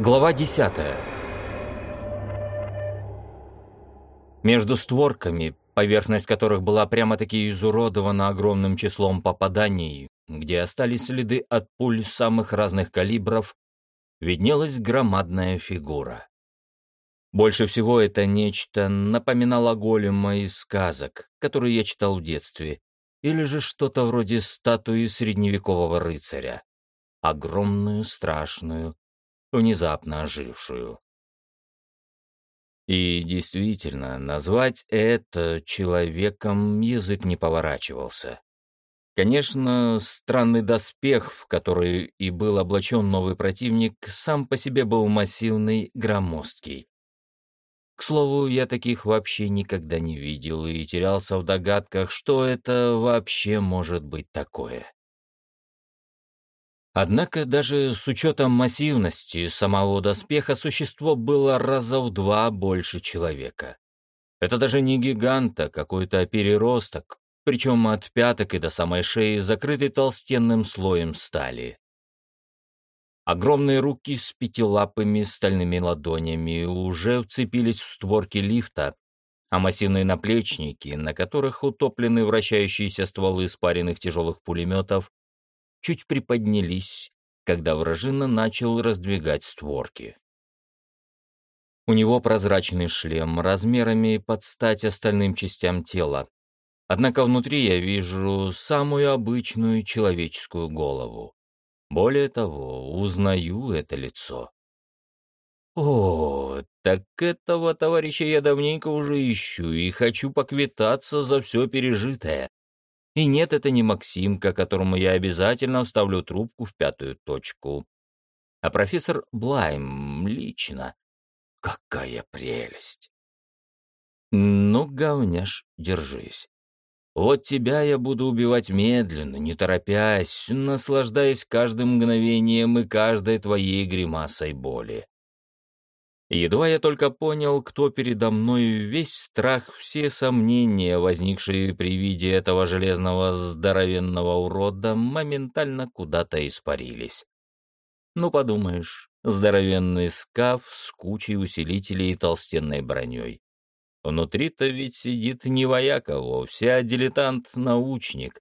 Глава 10. Между створками, поверхность которых была прямо-таки изуродована огромным числом попаданий, где остались следы от пуль самых разных калибров, виднелась громадная фигура. Больше всего это нечто напоминало голема из сказок, которые я читал в детстве, или же что-то вроде статуи средневекового рыцаря. Огромную, страшную, внезапно ожившую. И действительно, назвать это человеком язык не поворачивался. Конечно, странный доспех, в который и был облачен новый противник, сам по себе был массивный, громоздкий. К слову, я таких вообще никогда не видел и терялся в догадках, что это вообще может быть такое. Однако даже с учетом массивности самого доспеха существо было раза в два больше человека. Это даже не гигант, а какой-то переросток, причем от пяток и до самой шеи закрытый толстенным слоем стали. Огромные руки с пятилапыми стальными ладонями уже вцепились в створки лифта, а массивные наплечники, на которых утоплены вращающиеся стволы спаренных тяжелых пулеметов, чуть приподнялись, когда вражина начал раздвигать створки. У него прозрачный шлем размерами под стать остальным частям тела, однако внутри я вижу самую обычную человеческую голову. Более того, узнаю это лицо. О, так этого товарища я давненько уже ищу и хочу поквитаться за все пережитое. И нет, это не Максимка, которому я обязательно вставлю трубку в пятую точку. А профессор Блайм лично. Какая прелесть! Ну, говняш, держись. Вот тебя я буду убивать медленно, не торопясь, наслаждаясь каждым мгновением и каждой твоей гримасой боли. Едва я только понял, кто передо мной, весь страх, все сомнения, возникшие при виде этого железного здоровенного урода, моментально куда-то испарились. Ну, подумаешь, здоровенный скаф с кучей усилителей и толстенной броней. Внутри-то ведь сидит не вояка вовсе, а дилетант-научник,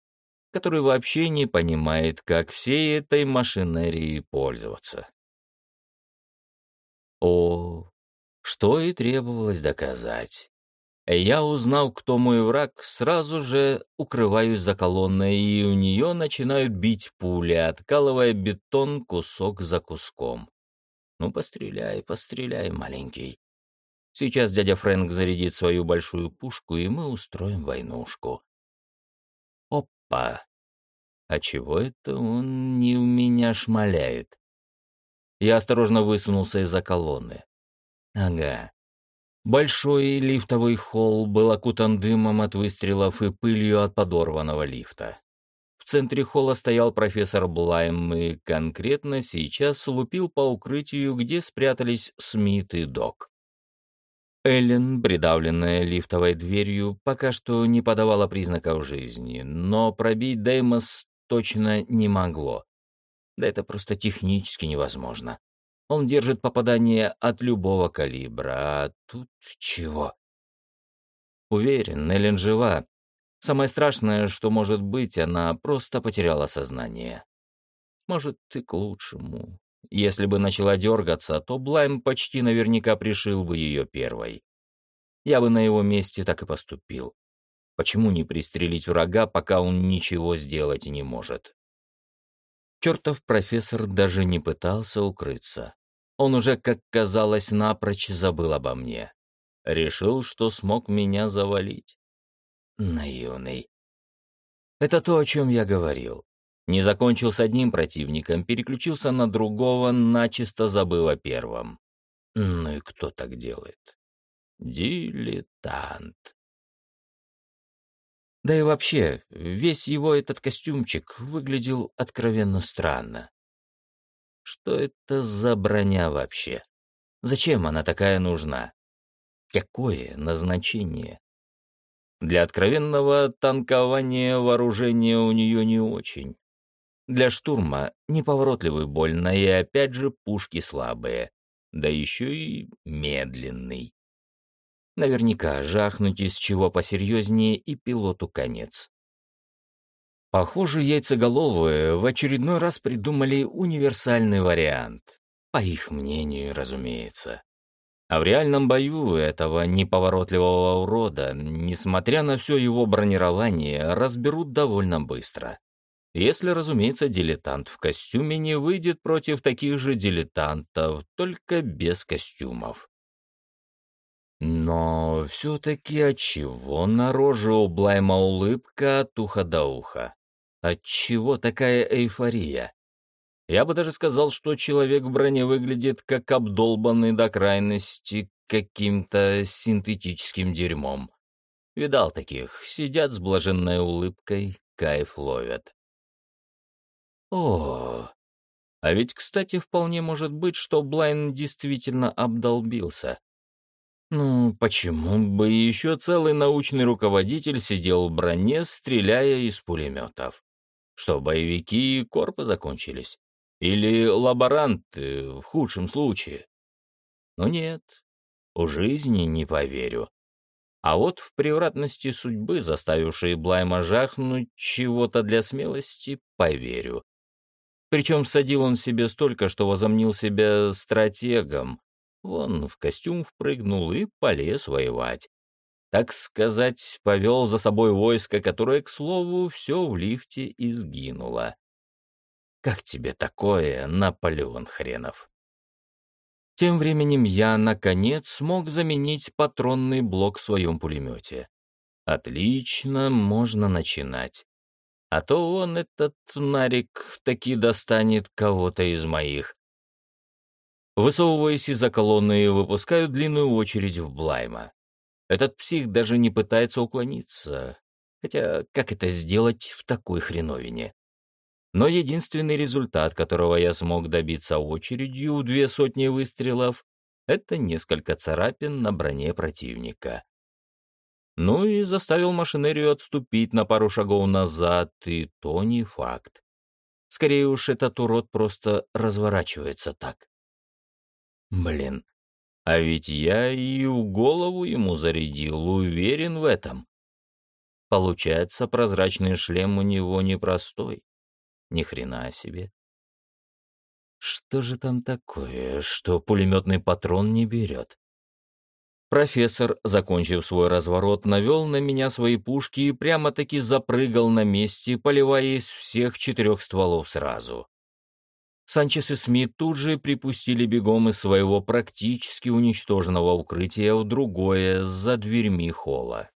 который вообще не понимает, как всей этой машинерией пользоваться. О, что и требовалось доказать. Я узнал, кто мой враг, сразу же укрываюсь за колонной, и у нее начинают бить пули, откалывая бетон кусок за куском. Ну, постреляй, постреляй, маленький. Сейчас дядя Фрэнк зарядит свою большую пушку, и мы устроим войнушку. Опа! А чего это он не у меня шмаляет? Я осторожно высунулся из-за колонны. Ага. Большой лифтовый холл был окутан дымом от выстрелов и пылью от подорванного лифта. В центре холла стоял профессор Блайм и конкретно сейчас лупил по укрытию, где спрятались Смит и Док. Эллен, придавленная лифтовой дверью, пока что не подавала признаков жизни, но пробить Деймос точно не могло. Да это просто технически невозможно. Он держит попадание от любого калибра, а тут чего? Уверен, Эллен жива. Самое страшное, что может быть, она просто потеряла сознание. Может, и к лучшему. Если бы начала дергаться, то Блайм почти наверняка пришил бы ее первой. Я бы на его месте так и поступил. Почему не пристрелить врага, пока он ничего сделать не может? Чертов профессор даже не пытался укрыться. Он уже, как казалось, напрочь забыл обо мне. Решил, что смог меня завалить. Наивный. Это то, о чем я говорил. Не закончил с одним противником, переключился на другого, начисто забыв о первом. Ну и кто так делает? Дилетант. Да и вообще, весь его этот костюмчик выглядел откровенно странно. Что это за броня вообще? Зачем она такая нужна? Какое назначение? Для откровенного танкования вооружения у нее не очень. Для штурма неповоротливый больно и опять же пушки слабые. да еще и медленный. Наверняка жахнуть из чего посерьезнее и пилоту конец. Похоже, яйцеголовые в очередной раз придумали универсальный вариант. По их мнению, разумеется. А в реальном бою этого неповоротливого урода, несмотря на все его бронирование, разберут довольно быстро. Если, разумеется, дилетант в костюме не выйдет против таких же дилетантов, только без костюмов. Но все-таки отчего на роже у Блайма улыбка от уха до уха? Отчего такая эйфория? Я бы даже сказал, что человек в броне выглядит как обдолбанный до крайности каким-то синтетическим дерьмом. Видал таких, сидят с блаженной улыбкой, кайф ловят. О, а ведь, кстати, вполне может быть, что Блайн действительно обдолбился. Ну, почему бы еще целый научный руководитель сидел в броне, стреляя из пулеметов? Что боевики и корпы закончились? Или лаборанты, в худшем случае. Но нет, у жизни не поверю. А вот в превратности судьбы, заставившей Блайма жахнуть чего-то для смелости, поверю. Причем садил он себе столько, что возомнил себя стратегом. Вон в костюм впрыгнул и полез воевать. Так сказать, повел за собой войско, которое, к слову, все в лифте и сгинуло. Как тебе такое, Наполеон хренов? Тем временем я, наконец, смог заменить патронный блок в своем пулемете. Отлично, можно начинать. А то он, этот нарик, таки достанет кого-то из моих. Высовываясь из-за колонны, выпускаю длинную очередь в Блайма. Этот псих даже не пытается уклониться. Хотя как это сделать в такой хреновине? Но единственный результат, которого я смог добиться очередью две сотни выстрелов, это несколько царапин на броне противника. Ну и заставил машинерию отступить на пару шагов назад, и то не факт. Скорее уж, этот урод просто разворачивается так. Блин, а ведь я и в голову ему зарядил, уверен в этом. Получается, прозрачный шлем у него непростой. Ни хрена себе. Что же там такое, что пулеметный патрон не берет? Профессор, закончив свой разворот, навел на меня свои пушки и прямо-таки запрыгал на месте, поливая из всех четырех стволов сразу. Санчес и Смит тут же припустили бегом из своего практически уничтоженного укрытия в другое, за дверьми холла.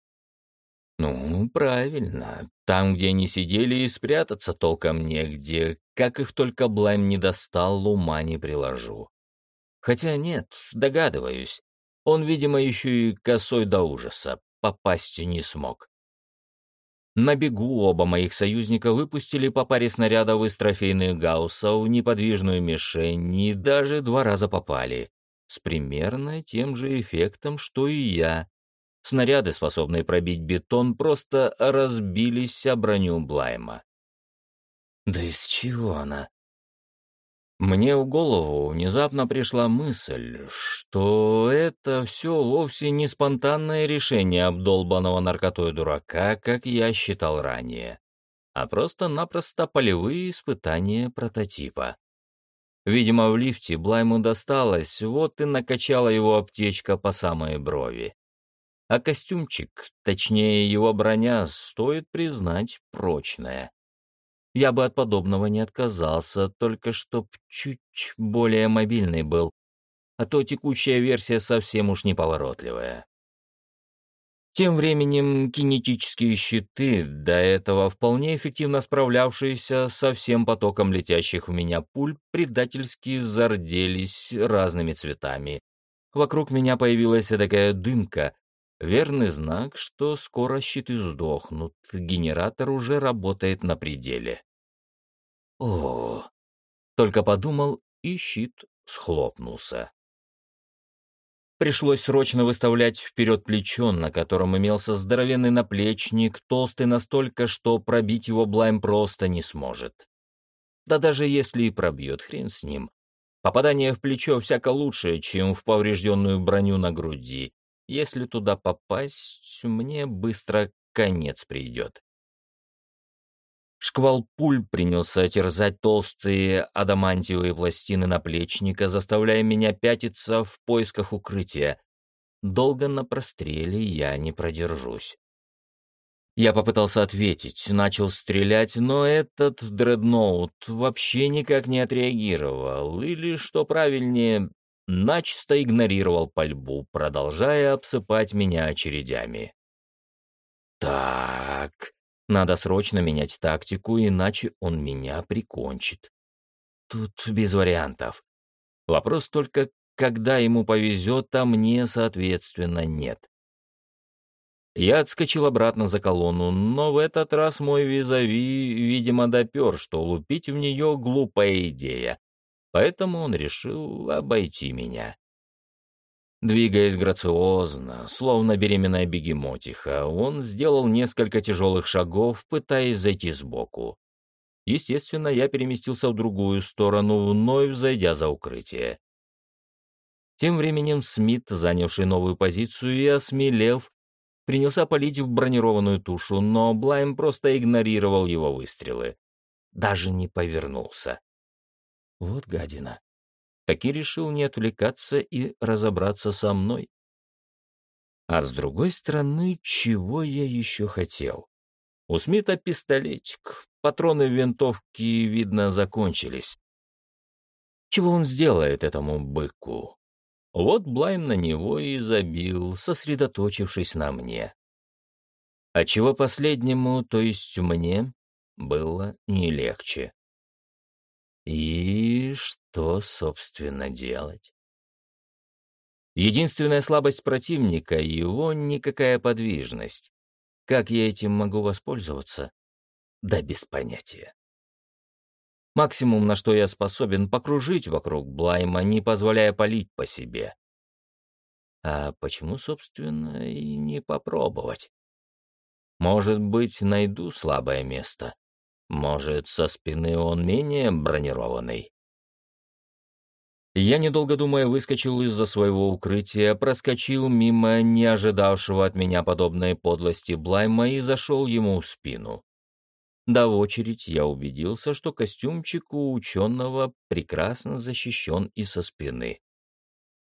Ну, правильно. Там, где они сидели, и спрятаться толком негде. Как их только Блайм не достал, ума не приложу. Хотя нет, догадываюсь. Он, видимо, еще и косой до ужаса. Попасть не смог. На бегу оба моих союзника выпустили по паре снарядов из трофейных гаусса в неподвижную мишень и даже два раза попали. С примерно тем же эффектом, что и я, Снаряды, способные пробить бетон, просто разбились о броню Блайма. Да из чего она? Мне в голову внезапно пришла мысль, что это все вовсе не спонтанное решение обдолбанного наркотой дурака, как я считал ранее, а просто-напросто полевые испытания прототипа. Видимо, в лифте Блайму досталось, вот и накачала его аптечка по самой брови. А костюмчик, точнее его броня, стоит признать, прочная. Я бы от подобного не отказался, только чтоб чуть более мобильный был, а то текущая версия совсем уж неповоротливая. Тем временем кинетические щиты, до этого вполне эффективно справлявшиеся со всем потоком летящих в меня пуль, предательски зарделись разными цветами. Вокруг меня появилась такая дымка, Верный знак, что скоро щиты сдохнут, генератор уже работает на пределе. О, только подумал, и щит схлопнулся. Пришлось срочно выставлять вперед плечо, на котором имелся здоровенный наплечник, толстый настолько, что пробить его Блайм просто не сможет. Да даже если и пробьет, хрен с ним. Попадание в плечо всяко лучше, чем в поврежденную броню на груди. Если туда попасть, мне быстро конец придет. Шквал пуль принялся терзать толстые адамантиевые пластины наплечника, заставляя меня пятиться в поисках укрытия. Долго на простреле я не продержусь. Я попытался ответить, начал стрелять, но этот дредноут вообще никак не отреагировал, или, что правильнее, начисто игнорировал пальбу, продолжая обсыпать меня очередями. Так, надо срочно менять тактику, иначе он меня прикончит. Тут без вариантов. Вопрос только, когда ему повезет, а мне, соответственно, нет. Я отскочил обратно за колонну, но в этот раз мой визави, видимо, допер, что лупить в нее глупая идея, поэтому он решил обойти меня. Двигаясь грациозно, словно беременная бегемотиха, он сделал несколько тяжелых шагов, пытаясь зайти сбоку. Естественно, я переместился в другую сторону, вновь зайдя за укрытие. Тем временем Смит, занявший новую позицию и осмелев, принялся палить в бронированную тушу, но Блайм просто игнорировал его выстрелы. Даже не повернулся. Вот гадина так и решил не отвлекаться и разобраться со мной. А с другой стороны, чего я еще хотел? У Смита пистолетик, патроны винтовки, видно, закончились. Чего он сделает этому быку? Вот Блайм на него и забил, сосредоточившись на мне. А чего последнему, то есть мне, было не легче. И что, собственно, делать? Единственная слабость противника — его никакая подвижность. Как я этим могу воспользоваться? Да без понятия. Максимум, на что я способен, покружить вокруг Блайма, не позволяя палить по себе. А почему, собственно, и не попробовать? Может быть, найду слабое место. Может, со спины он менее бронированный? Я, недолго думая, выскочил из-за своего укрытия, проскочил мимо не ожидавшего от меня подобной подлости Блайма и зашел ему в спину. Да очередь я убедился, что костюмчик у ученого прекрасно защищен и со спины.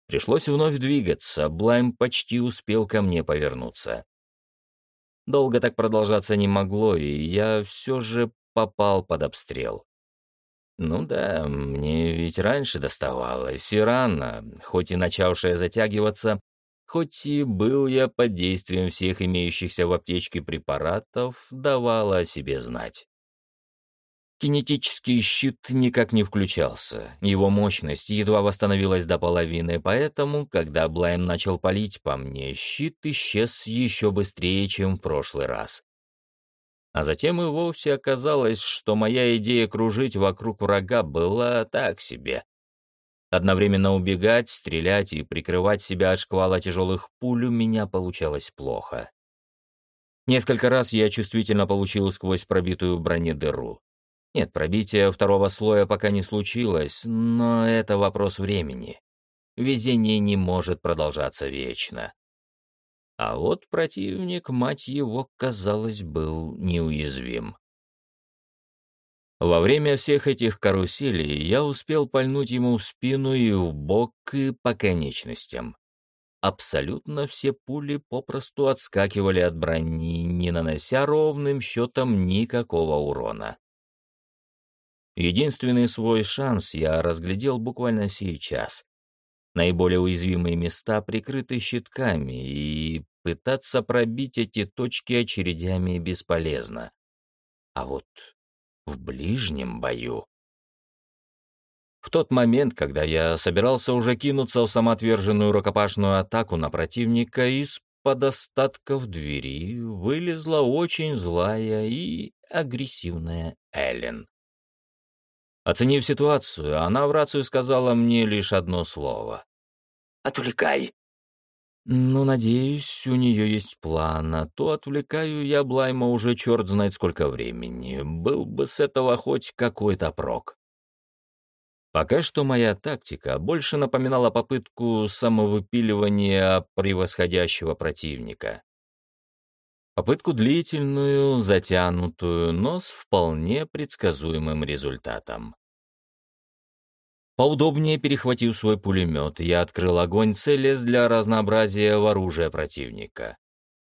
Пришлось вновь двигаться, Блайм почти успел ко мне повернуться. Долго так продолжаться не могло, и я все же попал под обстрел. Ну да, мне ведь раньше доставалось, и рано, хоть и начавшая затягиваться, хоть и был я под действием всех имеющихся в аптечке препаратов, давала о себе знать. Кинетический щит никак не включался, его мощность едва восстановилась до половины, поэтому, когда Блайм начал палить по мне, щит исчез еще быстрее, чем в прошлый раз. А затем и вовсе оказалось, что моя идея кружить вокруг врага была так себе. Одновременно убегать, стрелять и прикрывать себя от шквала тяжелых пуль у меня получалось плохо. Несколько раз я чувствительно получил сквозь пробитую бронедыру. Нет, пробития второго слоя пока не случилось, но это вопрос времени. Везение не может продолжаться вечно. А вот противник, мать его, казалось, был неуязвим. Во время всех этих каруселей я успел пальнуть ему в спину и в бок, и по конечностям. Абсолютно все пули попросту отскакивали от брони, не нанося ровным счетом никакого урона. Единственный свой шанс я разглядел буквально сейчас. Наиболее уязвимые места прикрыты щитками, и пытаться пробить эти точки очередями бесполезно. А вот в ближнем бою... В тот момент, когда я собирался уже кинуться в самоотверженную рукопашную атаку на противника, из-под остатков двери вылезла очень злая и агрессивная Эллен. Оценив ситуацию, она в рацию сказала мне лишь одно слово. «Отвлекай!» «Ну, надеюсь, у нее есть план, а то отвлекаю я Блайма уже черт знает сколько времени. Был бы с этого хоть какой-то прок». Пока что моя тактика больше напоминала попытку самовыпиливания превосходящего противника. Попытку длительную, затянутую, но с вполне предсказуемым результатом. Поудобнее перехватив свой пулемет, я открыл огонь, целясь для разнообразия в оружие противника.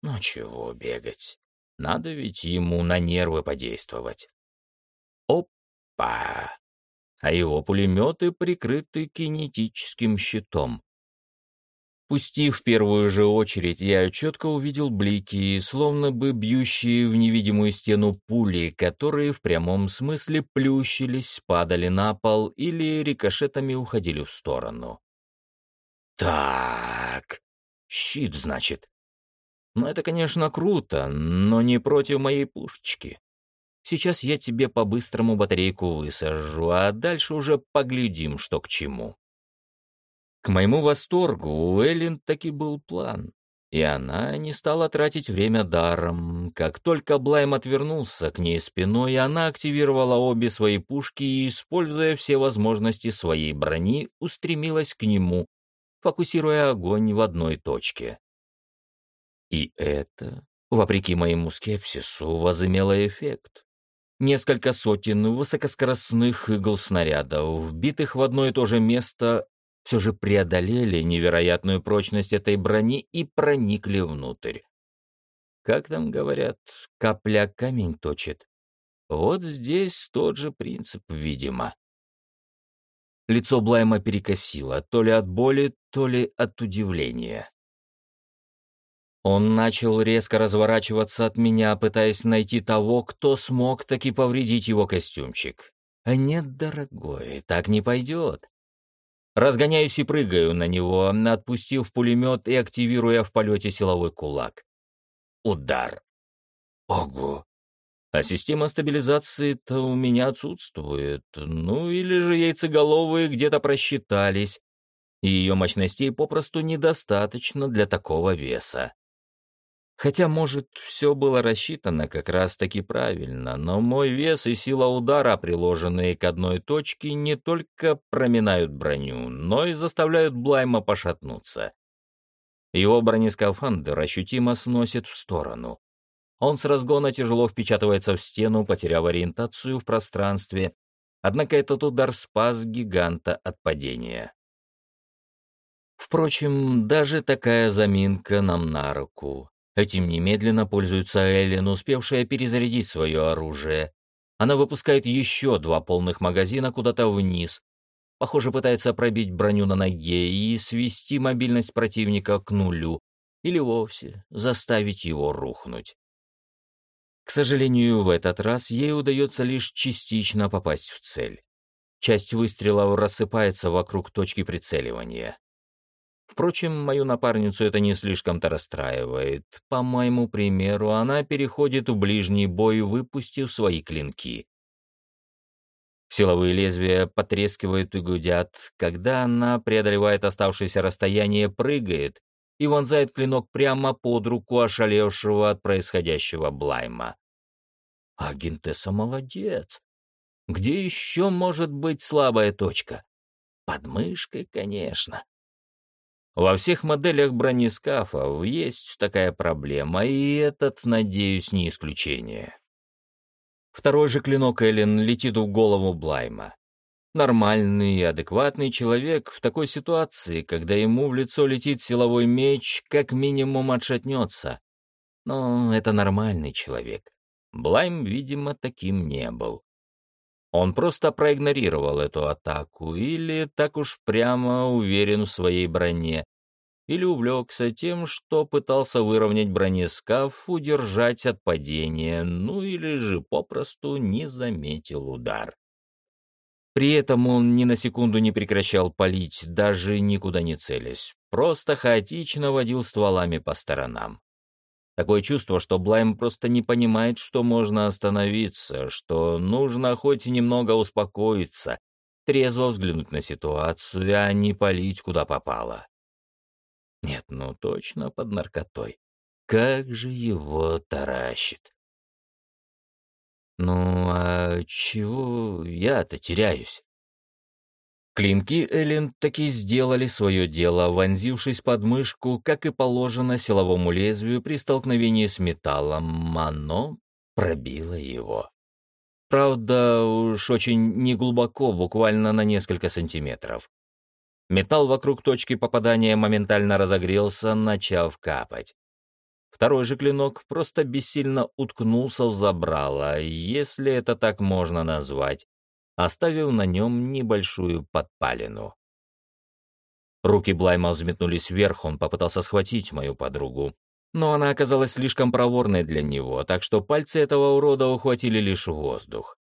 Ну чего бегать? Надо ведь ему на нервы подействовать. Опа! а его пулеметы прикрыты кинетическим щитом. Пустив первую же очередь, я четко увидел блики, словно бы бьющие в невидимую стену пули, которые в прямом смысле плющились, падали на пол или рикошетами уходили в сторону. Так, щит, значит. Ну, это, конечно, круто, но не против моей пушечки. Сейчас я тебе по-быстрому батарейку высажу, а дальше уже поглядим, что к чему. К моему восторгу у Эллен таки был план, и она не стала тратить время даром. Как только Блайм отвернулся к ней спиной, она активировала обе свои пушки и, используя все возможности своей брони, устремилась к нему, фокусируя огонь в одной точке. И это, вопреки моему скепсису, возымело эффект. Несколько сотен высокоскоростных игл-снарядов, вбитых в одно и то же место, все же преодолели невероятную прочность этой брони и проникли внутрь. Как там говорят, капля камень точит. Вот здесь тот же принцип, видимо. Лицо Блайма перекосило, то ли от боли, то ли от удивления. Он начал резко разворачиваться от меня, пытаясь найти того, кто смог таки повредить его костюмчик. Нет, дорогой, так не пойдет. Разгоняюсь и прыгаю на него, отпустив пулемет и активируя в полете силовой кулак. Удар. Ого. А система стабилизации-то у меня отсутствует. Ну или же яйцеголовые где-то просчитались, и ее мощностей попросту недостаточно для такого веса. Хотя, может, все было рассчитано как раз-таки правильно, но мой вес и сила удара, приложенные к одной точке, не только проминают броню, но и заставляют Блайма пошатнуться. Его бронескафандр ощутимо сносит в сторону. Он с разгона тяжело впечатывается в стену, потеряв ориентацию в пространстве, однако этот удар спас гиганта от падения. Впрочем, даже такая заминка нам на руку. Этим немедленно пользуется Эллен, успевшая перезарядить свое оружие. Она выпускает еще два полных магазина куда-то вниз. Похоже, пытается пробить броню на ноге и свести мобильность противника к нулю, или вовсе заставить его рухнуть. К сожалению, в этот раз ей удается лишь частично попасть в цель. Часть выстрелов рассыпается вокруг точки прицеливания. Впрочем, мою напарницу это не слишком-то расстраивает. По моему примеру, она переходит в ближний бой, выпустив свои клинки. Силовые лезвия потрескивают и гудят, когда она преодолевает оставшееся расстояние, прыгает и вонзает клинок прямо под руку ошалевшего от происходящего Блайма. Агентесса молодец. Где еще может быть слабая точка? Под мышкой, конечно. Во всех моделях бронескафов есть такая проблема, и этот, надеюсь, не исключение. Второй же клинок Эллен летит в голову Блайма. Нормальный и адекватный человек в такой ситуации, когда ему в лицо летит силовой меч, как минимум отшатнется. Но это нормальный человек. Блайм, видимо, таким не был. Он просто проигнорировал эту атаку или так уж прямо уверен в своей броне, или увлекся тем, что пытался выровнять бронескаф, удержать от падения, ну или же попросту не заметил удар. При этом он ни на секунду не прекращал палить, даже никуда не целясь, просто хаотично водил стволами по сторонам. Такое чувство, что Блайм просто не понимает, что можно остановиться, что нужно хоть немного успокоиться, трезво взглянуть на ситуацию, а не палить куда попало. Нет, ну точно под наркотой. Как же его таращит. Ну, а чего я-то теряюсь? Клинки Эллен таки сделали свое дело, вонзившись под мышку, как и положено силовому лезвию при столкновении с металлом, оно пробило его. Правда, уж очень неглубоко, буквально на несколько сантиметров. Металл вокруг точки попадания моментально разогрелся, начав капать. Второй же клинок просто бессильно уткнулся в забрало, если это так можно назвать, оставив на нем небольшую подпалину. Руки Блайма взметнулись вверх, он попытался схватить мою подругу. Но она оказалась слишком проворной для него, так что пальцы этого урода ухватили лишь воздух.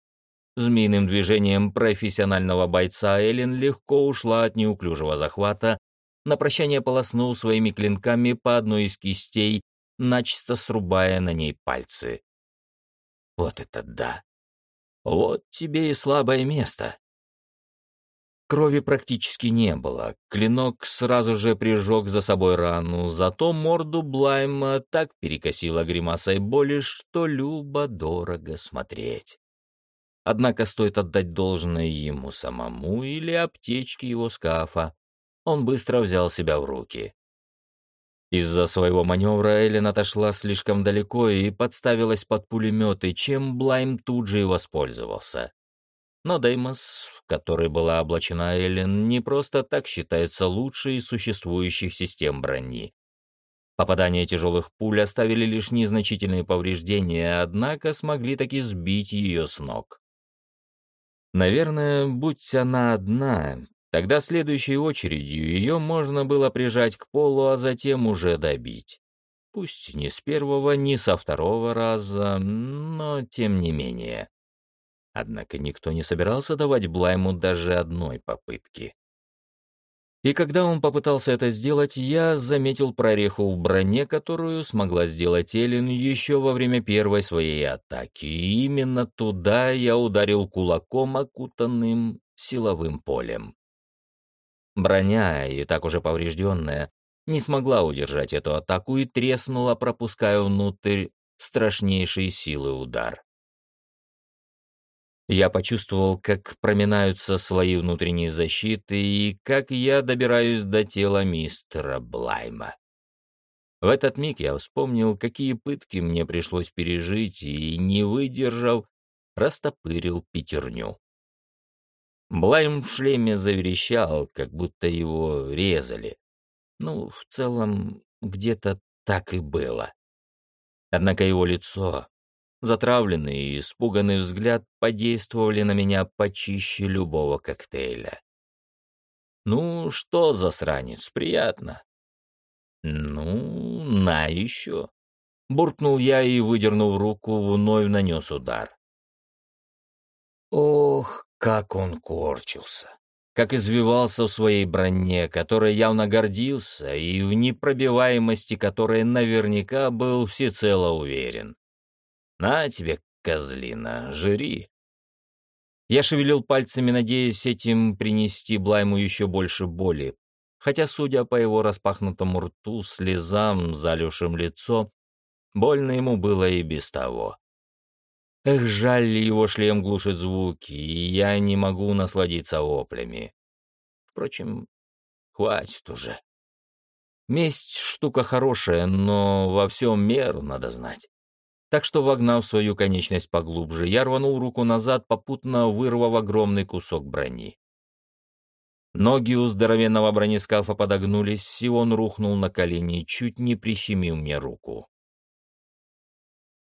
Змеиным движением профессионального бойца Эллен легко ушла от неуклюжего захвата, на прощание полоснул своими клинками по одной из кистей, начисто срубая на ней пальцы. Вот это да! Вот тебе и слабое место. Крови практически не было. Клинок сразу же прижег за собой рану, зато морду Блайма так перекосила гримасой боли, что любо-дорого смотреть. Однако стоит отдать должное ему самому или аптечке его скафа. Он быстро взял себя в руки. Из-за своего маневра Эллен отошла слишком далеко и подставилась под пулеметы, чем Блайм тут же и воспользовался. Но Деймос, в который была облачена Эллен, не просто так считается лучшей из существующих систем брони. Попадания тяжелых пуль оставили лишь незначительные повреждения, однако смогли таки сбить ее с ног. Наверное, будь она одна, Тогда следующей очередью ее можно было прижать к полу, а затем уже добить. Пусть не с первого, ни со второго раза, но тем не менее. Однако никто не собирался давать Блайму даже одной попытки. И когда он попытался это сделать, я заметил прореху в броне, которую смогла сделать Эллен еще во время первой своей атаки. И именно туда я ударил кулаком, окутанным силовым полем. Броня, и так уже поврежденная, не смогла удержать эту атаку и треснула, пропуская внутрь страшнейшей силы удар. Я почувствовал, как проминаются слои внутренней защиты и как я добираюсь до тела мистера Блайма. В этот миг я вспомнил, какие пытки мне пришлось пережить, и, не выдержав, растопырил пятерню. Блайм в шлеме заверещал, как будто его резали. Ну, в целом, где-то так и было. Однако его лицо, затравленный и испуганный взгляд подействовали на меня почище любого коктейля. «Ну, что, засранец, приятно?» «Ну, на еще!» Буркнул я и, выдернув руку, вновь нанес удар. Ох, как он корчился, как извивался в своей броне, которой явно гордился, и в непробиваемости которой наверняка был всецело уверен. «На тебе, козлина, жри!» Я шевелил пальцами, надеясь этим принести Блайму еще больше боли, хотя, судя по его распахнутому рту, слезам, залившим лицо, больно ему было и без того. Эх, жаль, его шлем глушит звуки, и я не могу насладиться воплями. Впрочем, хватит уже. Месть — штука хорошая, но во всем меру надо знать. Так что, вогнав свою конечность поглубже, я рванул руку назад, попутно вырвав огромный кусок брони. Ноги у здоровенного бронескафа подогнулись, и он рухнул на колени, чуть не прищемил мне руку.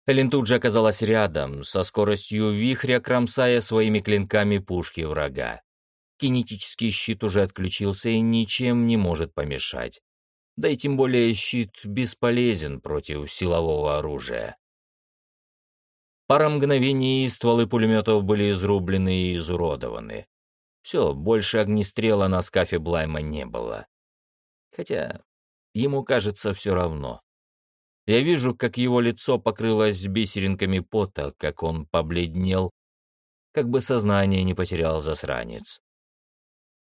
Эллен тут же оказалась рядом, со скоростью вихря кромсая своими клинками пушки врага. Кинетический щит уже отключился и ничем не может помешать. Да и тем более щит бесполезен против силового оружия. Пара мгновений стволы пулеметов были изрублены и изуродованы. Все, больше огнестрела на скафе Блайма не было. Хотя ему кажется все равно. Я вижу, как его лицо покрылось бисеринками пота, как он побледнел, как бы сознание не потерял засранец.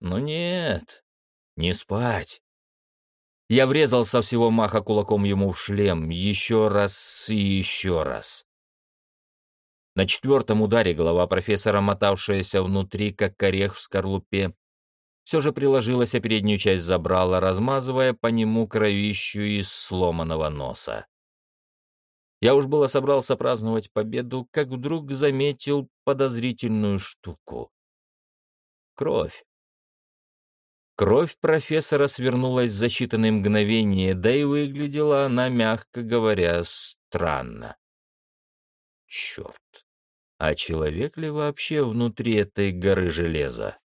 Но нет, не спать. Я врезал со всего маха кулаком ему в шлем, еще раз и еще раз. На четвертом ударе голова профессора, мотавшаяся внутри, как орех в скорлупе, все же приложилась о переднюю часть забрала, размазывая по нему кровищу из сломанного носа. Я уж было собрался праздновать победу, как вдруг заметил подозрительную штуку. Кровь. Кровь профессора свернулась за считанные мгновения, да и выглядела она, мягко говоря, странно. Черт, а человек ли вообще внутри этой горы железа?